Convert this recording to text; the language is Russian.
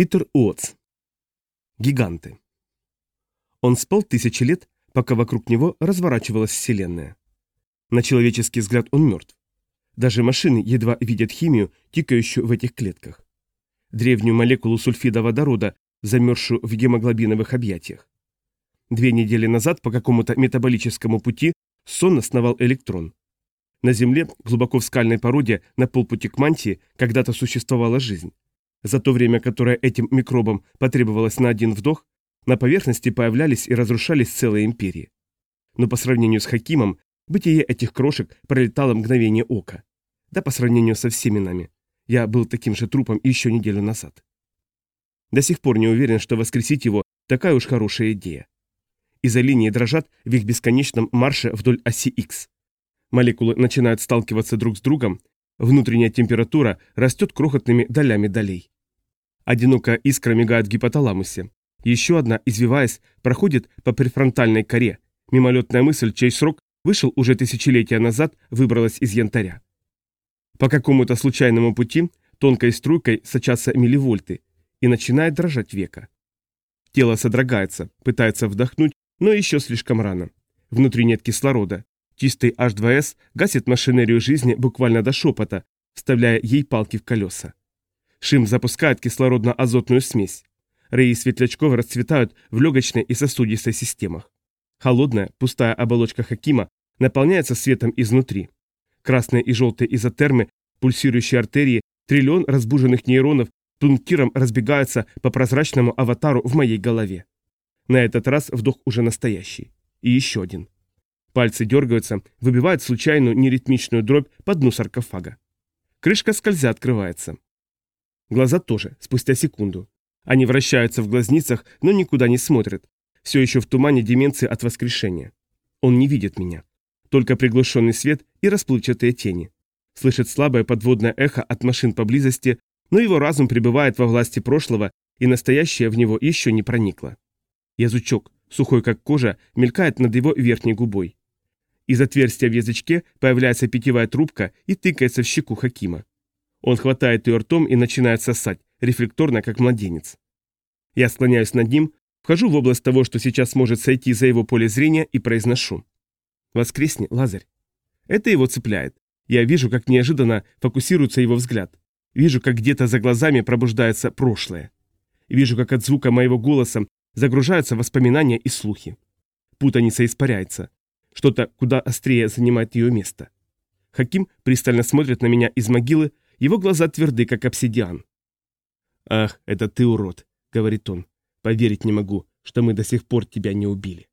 Питер Уотс. Гиганты. Он спал тысячи лет, пока вокруг него разворачивалась Вселенная. На человеческий взгляд он мертв. Даже машины едва видят химию, тикающую в этих клетках. Древнюю молекулу сульфида водорода, замерзшую в гемоглобиновых объятиях. Две недели назад по какому-то метаболическому пути сонно сновал электрон. На Земле, глубоко в скальной породе, на полпути к мантии, когда-то существовала жизнь. За то время, которое этим микробам потребовалось на один вдох, на поверхности появлялись и разрушались целые империи. Но по сравнению с Хакимом, бытие этих крошек пролетало мгновение ока. Да по сравнению со всеми нами. Я был таким же трупом еще неделю назад. До сих пор не уверен, что воскресить его такая уж хорошая идея. Изолинии дрожат в их бесконечном марше вдоль оси X. Молекулы начинают сталкиваться друг с другом, внутренняя температура растет крохотными долями долей. Одинокая искра мигает в гипоталамусе. Еще одна, извиваясь, проходит по префронтальной коре. Мимолетная мысль, чей срок вышел уже тысячелетия назад, выбралась из янтаря. По какому-то случайному пути тонкой струйкой сочатся милливольты, и начинает дрожать века. Тело содрогается, пытается вдохнуть, но еще слишком рано. Внутри нет кислорода. Чистый H2S гасит машинерию жизни буквально до шепота, вставляя ей палки в колеса. Шим запускает кислородно-азотную смесь. Реи светлячков расцветают в легочной и сосудистой системах. Холодная, пустая оболочка Хакима наполняется светом изнутри. Красные и желтые изотермы, пульсирующие артерии, триллион разбуженных нейронов пунктиром разбегаются по прозрачному аватару в моей голове. На этот раз вдох уже настоящий. И еще один. Пальцы дергаются, выбивают случайную неритмичную дробь по дну саркофага. Крышка скользя открывается. Глаза тоже, спустя секунду. Они вращаются в глазницах, но никуда не смотрят. Все еще в тумане деменции от воскрешения. Он не видит меня. Только приглушенный свет и расплывчатые тени. Слышит слабое подводное эхо от машин поблизости, но его разум пребывает во власти прошлого, и настоящее в него еще не проникло. Язычок, сухой как кожа, мелькает над его верхней губой. Из отверстия в язычке появляется питьевая трубка и тыкается в щеку Хакима. Он хватает ее ртом и начинает сосать, рефлекторно, как младенец. Я склоняюсь над ним, вхожу в область того, что сейчас может сойти за его поле зрения, и произношу. «Воскресни, Лазарь». Это его цепляет. Я вижу, как неожиданно фокусируется его взгляд. Вижу, как где-то за глазами пробуждается прошлое. Вижу, как от звука моего голоса Загружаются воспоминания и слухи. Путаница испаряется. Что-то куда острее занимает ее место. Хаким пристально смотрит на меня из могилы, его глаза тверды, как обсидиан. «Ах, это ты урод», — говорит он. «Поверить не могу, что мы до сих пор тебя не убили».